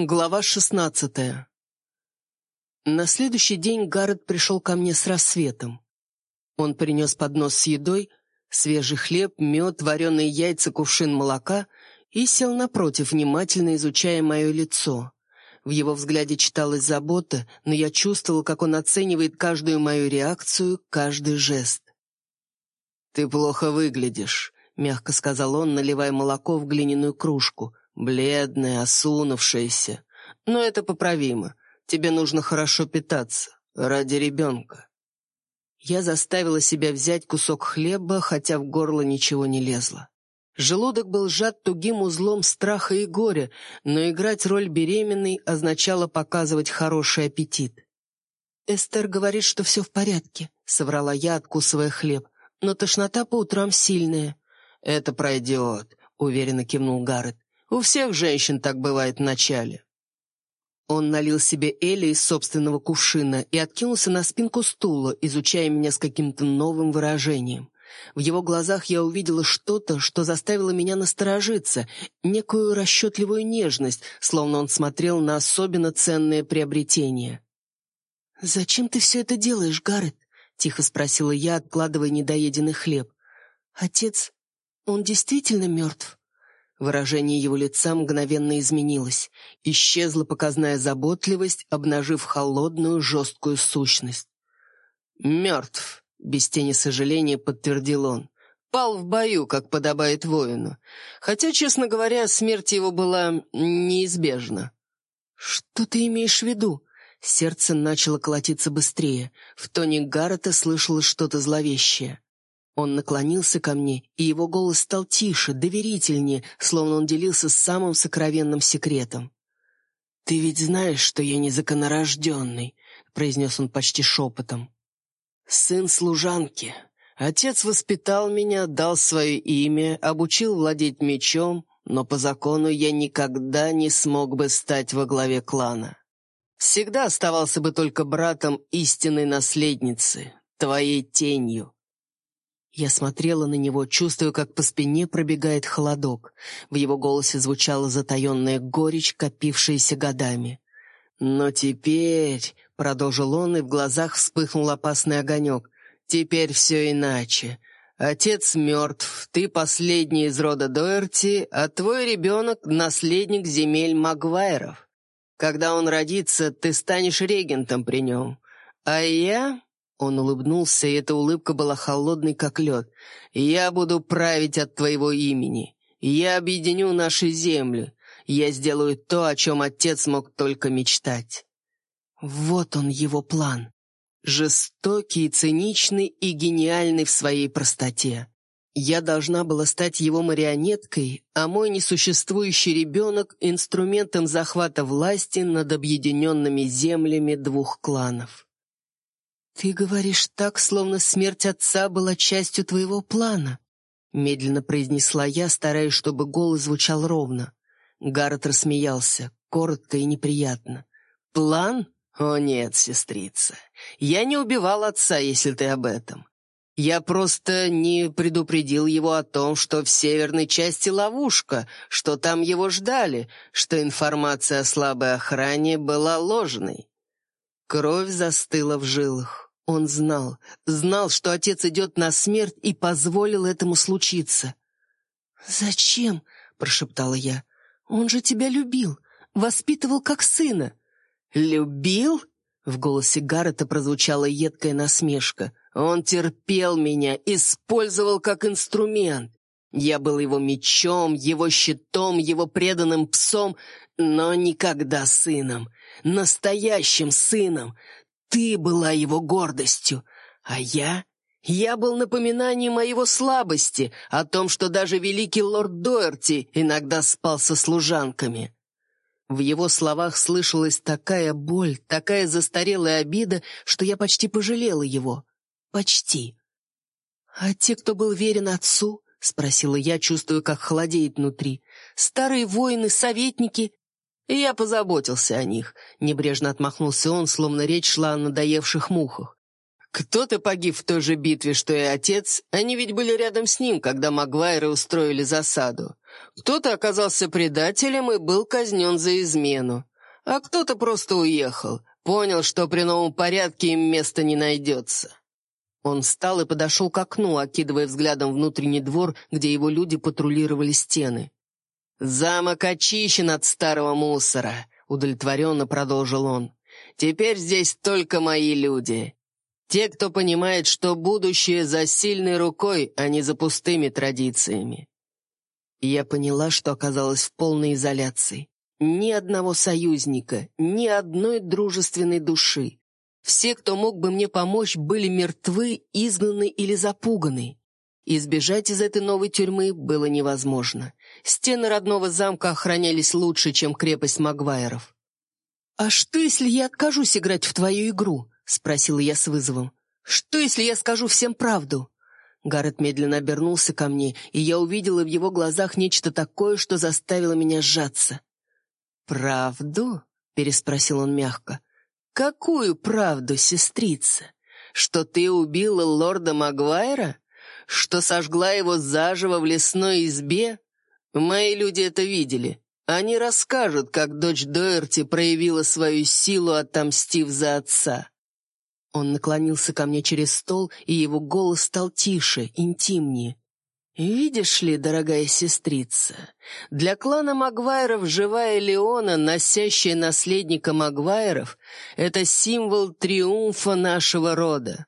Глава шестнадцатая. На следующий день Гаррет пришел ко мне с рассветом. Он принес поднос с едой, свежий хлеб, мед, вареные яйца, кувшин молока и сел напротив, внимательно изучая мое лицо. В его взгляде читалась забота, но я чувствовал, как он оценивает каждую мою реакцию, каждый жест. «Ты плохо выглядишь», — мягко сказал он, наливая молоко в глиняную кружку — Бледная, осунувшаяся. Но это поправимо. Тебе нужно хорошо питаться. Ради ребенка. Я заставила себя взять кусок хлеба, хотя в горло ничего не лезло. Желудок был сжат тугим узлом страха и горя, но играть роль беременной означало показывать хороший аппетит. «Эстер говорит, что все в порядке», — соврала я, откусывая хлеб. «Но тошнота по утрам сильная». «Это пройдет», — уверенно кивнул Гаррет. У всех женщин так бывает в начале». Он налил себе Эли из собственного кувшина и откинулся на спинку стула, изучая меня с каким-то новым выражением. В его глазах я увидела что-то, что заставило меня насторожиться, некую расчетливую нежность, словно он смотрел на особенно ценное приобретение. «Зачем ты все это делаешь, Гаррет?» — тихо спросила я, откладывая недоеденный хлеб. «Отец, он действительно мертв?» Выражение его лица мгновенно изменилось. Исчезла показная заботливость, обнажив холодную, жесткую сущность. «Мертв», — без тени сожаления подтвердил он. «Пал в бою, как подобает воину. Хотя, честно говоря, смерть его была неизбежна». «Что ты имеешь в виду?» Сердце начало колотиться быстрее. В тоне Гаррета слышалось что-то зловещее. Он наклонился ко мне, и его голос стал тише, доверительнее, словно он делился самым сокровенным секретом. «Ты ведь знаешь, что я незаконорожденный», — произнес он почти шепотом. «Сын служанки. Отец воспитал меня, дал свое имя, обучил владеть мечом, но по закону я никогда не смог бы стать во главе клана. Всегда оставался бы только братом истинной наследницы, твоей тенью». Я смотрела на него, чувствуя, как по спине пробегает холодок. В его голосе звучала затаенная горечь, копившаяся годами. «Но теперь...» — продолжил он, и в глазах вспыхнул опасный огонек. «Теперь все иначе. Отец мертв, ты последний из рода Доерти, а твой ребенок — наследник земель Магуайров. Когда он родится, ты станешь регентом при нем. А я он улыбнулся, и эта улыбка была холодной, как лед. «Я буду править от твоего имени. Я объединю наши земли. Я сделаю то, о чем отец мог только мечтать». Вот он, его план. Жестокий, циничный и гениальный в своей простоте. Я должна была стать его марионеткой, а мой несуществующий ребенок — инструментом захвата власти над объединенными землями двух кланов. «Ты говоришь так, словно смерть отца была частью твоего плана», медленно произнесла я, стараясь, чтобы голос звучал ровно. Гаррет рассмеялся, коротко и неприятно. «План? О нет, сестрица, я не убивал отца, если ты об этом. Я просто не предупредил его о том, что в северной части ловушка, что там его ждали, что информация о слабой охране была ложной. Кровь застыла в жилах. Он знал, знал, что отец идет на смерть и позволил этому случиться. «Зачем?» — прошептала я. «Он же тебя любил, воспитывал как сына». «Любил?» — в голосе Гаррета прозвучала едкая насмешка. «Он терпел меня, использовал как инструмент. Я был его мечом, его щитом, его преданным псом, но никогда сыном, настоящим сыном, ты была его гордостью, а я... Я был напоминанием о его слабости, о том, что даже великий лорд Доерти иногда спал со служанками. В его словах слышалась такая боль, такая застарелая обида, что я почти пожалела его. Почти. «А те, кто был верен отцу?» — спросила я, чувствуя, как холодеет внутри. «Старые воины, советники я позаботился о них», — небрежно отмахнулся он, словно речь шла о надоевших мухах. «Кто-то погиб в той же битве, что и отец, они ведь были рядом с ним, когда Магуайры устроили засаду. Кто-то оказался предателем и был казнен за измену. а кто-то просто уехал, понял, что при новом порядке им места не найдется. Он встал и подошел к окну, окидывая взглядом внутренний двор, где его люди патрулировали стены. «Замок очищен от старого мусора», — удовлетворенно продолжил он. «Теперь здесь только мои люди. Те, кто понимает, что будущее за сильной рукой, а не за пустыми традициями». Я поняла, что оказалась в полной изоляции. Ни одного союзника, ни одной дружественной души. Все, кто мог бы мне помочь, были мертвы, изгнаны или запуганы. Избежать из этой новой тюрьмы было невозможно. Стены родного замка охранялись лучше, чем крепость Магуайров. «А что, если я откажусь играть в твою игру?» — спросила я с вызовом. «Что, если я скажу всем правду?» Гаррет медленно обернулся ко мне, и я увидела в его глазах нечто такое, что заставило меня сжаться. «Правду?» — переспросил он мягко. «Какую правду, сестрица? Что ты убила лорда Магуайра? Что сожгла его заживо в лесной избе? Мои люди это видели. Они расскажут, как дочь Доерти проявила свою силу, отомстив за отца». Он наклонился ко мне через стол, и его голос стал тише, интимнее. «Видишь ли, дорогая сестрица, для клана Магуайров живая Леона, носящая наследника Магуайров, это символ триумфа нашего рода.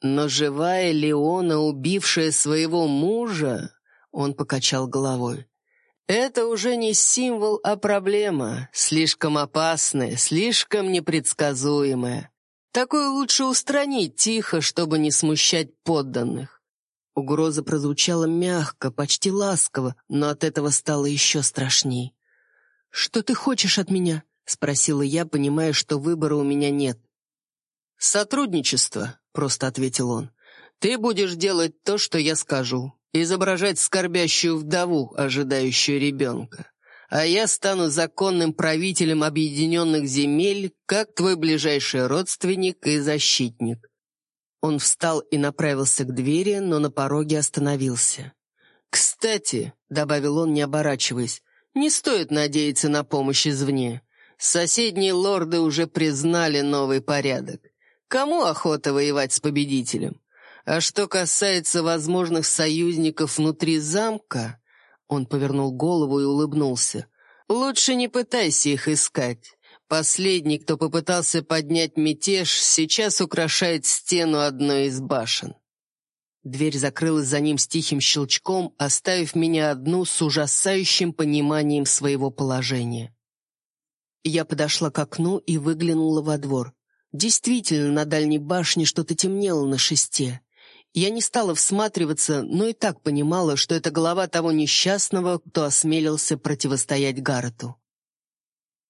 Но живая Леона, убившая своего мужа, он покачал головой, это уже не символ, а проблема, слишком опасная, слишком непредсказуемая. Такое лучше устранить тихо, чтобы не смущать подданных. Угроза прозвучала мягко, почти ласково, но от этого стало еще страшней. «Что ты хочешь от меня?» — спросила я, понимая, что выбора у меня нет. «Сотрудничество», — просто ответил он. «Ты будешь делать то, что я скажу, изображать скорбящую вдову, ожидающую ребенка. А я стану законным правителем объединенных земель, как твой ближайший родственник и защитник. Он встал и направился к двери, но на пороге остановился. «Кстати», — добавил он, не оборачиваясь, — «не стоит надеяться на помощь извне. Соседние лорды уже признали новый порядок. Кому охота воевать с победителем? А что касается возможных союзников внутри замка...» Он повернул голову и улыбнулся. «Лучше не пытайся их искать. Последний, кто попытался поднять мятеж, сейчас украшает стену одной из башен. Дверь закрылась за ним с тихим щелчком, оставив меня одну с ужасающим пониманием своего положения. Я подошла к окну и выглянула во двор. Действительно, на дальней башне что-то темнело на шесте. Я не стала всматриваться, но и так понимала, что это голова того несчастного, кто осмелился противостоять Гаррету.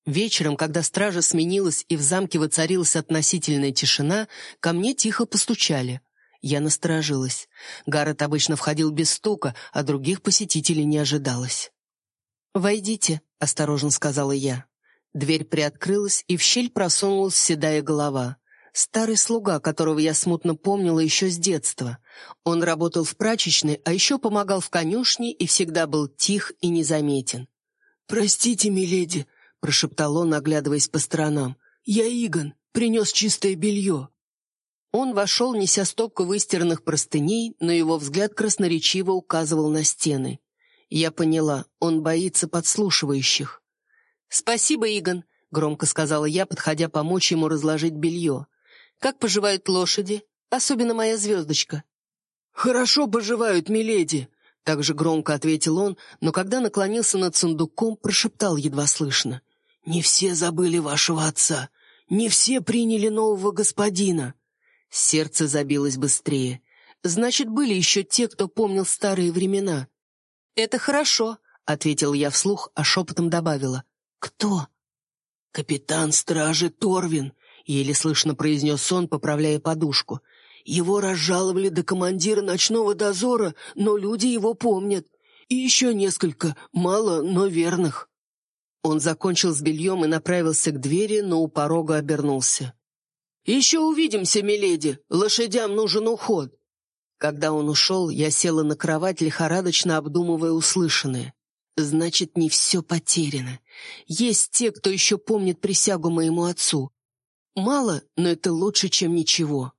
Вечером, когда стража сменилась и в замке воцарилась относительная тишина, ко мне тихо постучали. Я насторожилась. Гаррет обычно входил без стука, а других посетителей не ожидалось. «Войдите», — осторожно сказала я. Дверь приоткрылась, и в щель просунулась седая голова. Старый слуга, которого я смутно помнила еще с детства. Он работал в прачечной, а еще помогал в конюшне и всегда был тих и незаметен. «Простите, миледи», — прошептал он, оглядываясь по сторонам. «Я Игон, принес чистое белье». Он вошел, неся стопку выстиранных простыней, но его взгляд красноречиво указывал на стены. Я поняла, он боится подслушивающих. «Спасибо, Игон», — громко сказала я, подходя помочь ему разложить белье. «Как поживают лошади? Особенно моя звездочка». «Хорошо поживают, миледи», — также громко ответил он, но когда наклонился над сундуком, прошептал едва слышно. «Не все забыли вашего отца. Не все приняли нового господина». Сердце забилось быстрее. Значит, были еще те, кто помнил старые времена. «Это хорошо», — ответил я вслух, а шепотом добавила. «Кто?» «Капитан стражи Торвин», — еле слышно произнес он, поправляя подушку. «Его разжаловали до командира ночного дозора, но люди его помнят. И еще несколько, мало, но верных». Он закончил с бельем и направился к двери, но у порога обернулся. «Еще увидимся, миледи! Лошадям нужен уход!» Когда он ушел, я села на кровать, лихорадочно обдумывая услышанное. Значит, не все потеряно. Есть те, кто еще помнит присягу моему отцу. Мало, но это лучше, чем ничего.